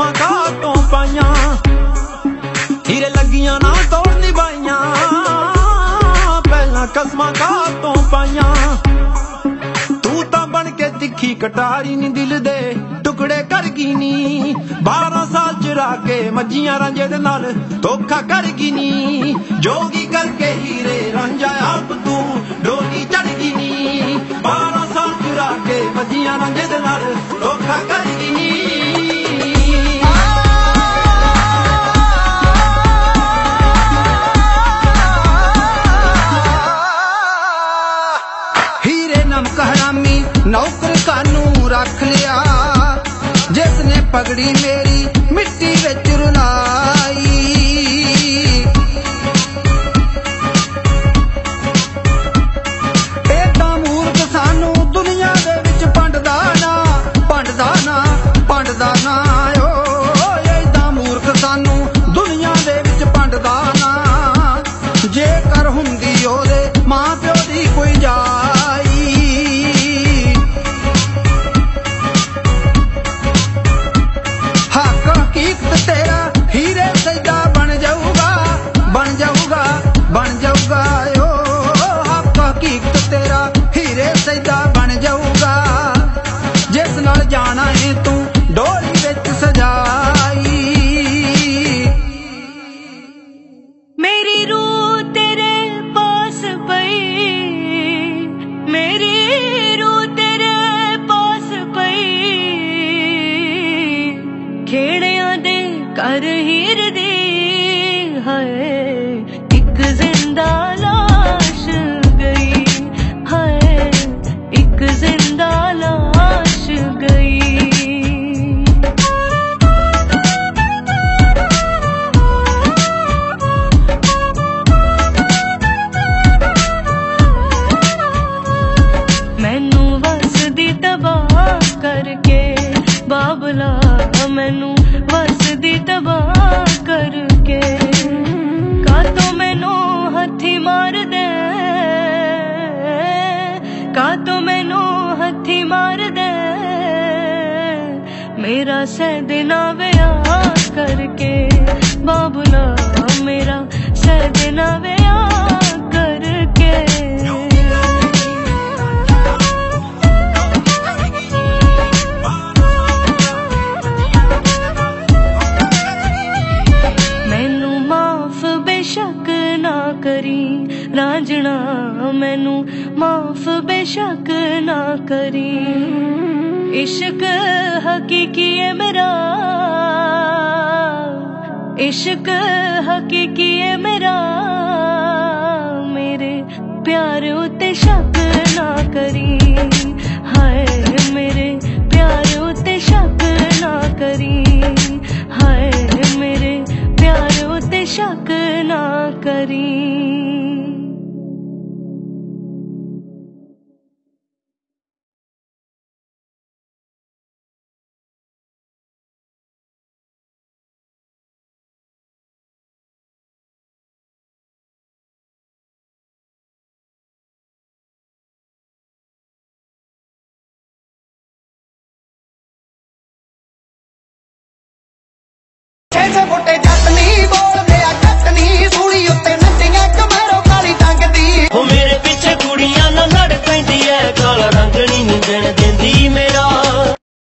ਪਹਿਲਾਂ ਕਸਮਾਂ ਕਾ ਪਾਈਆਂ। ਹੀਰੇ ਲੱਗੀਆਂ ਨਾ ਤੋੜ ਨਿਭਾਈਆਂ। ਪਹਿਲਾਂ ਕਸਮਾਂ ਕਾ ਪਾਈਆਂ। ਤੂੰ ਤਾਂ ਬਣ ਕੇ ਤਿੱਖੀ ਕਟਾਰੀ ਨੀ ਦਿਲ ਦੇ ਟੁਕੜੇ ਕਰ ਗਈ ਨੀ। 12 ਸਾਲ ਚਰਾ ਕੇ ਮੱਜੀਆਂ ਰਾਂਝੇ ਦੇ ਨਾਲ ਧੋਖਾ ਕਰ ਗਈ ਨੀ। ਜੋਗੀ ਕਰਕੇ ਹੀਰੇ ਰਾਂਝਾ ਆਪ ਤੂੰ ਡੋਲੀ ਚੜ ਪਗੜੀ ਮੇਰੀ ਮਿੱਟੀ ਵਿੱਚ ਰੁਲਾਈ। इश्क तेरा ਹਰ ਹੀਰ ਦੀ ਹਾਏ। ਮੇਰਾ ਸੈਦਨਾ ਵਿਆਹ ਕਰਕੇ ਬਾਬਲਾ ਮੇਰਾ ਸੈਦਨਾ ਵਿਆਹ ਕਰਕੇ ਮੈਨੂੰ ਮਾਫ ਬੇਸ਼ੱਕ ਨਾ ਕਰੀ ਰਾਂਝਣਾ ਮੈਨੂੰ ਮਾਫ ਬੇਸ਼ੱਕ ਨਾ ਕਰੀ इश्क हकीकी है मेरा। इश्क हकीकी है मेरा। मेरे प्यार उते शक ना करी। हाय, मेरे प्यार उते शक ना करी। हाय, मेरे प्यार उते शक ना करी।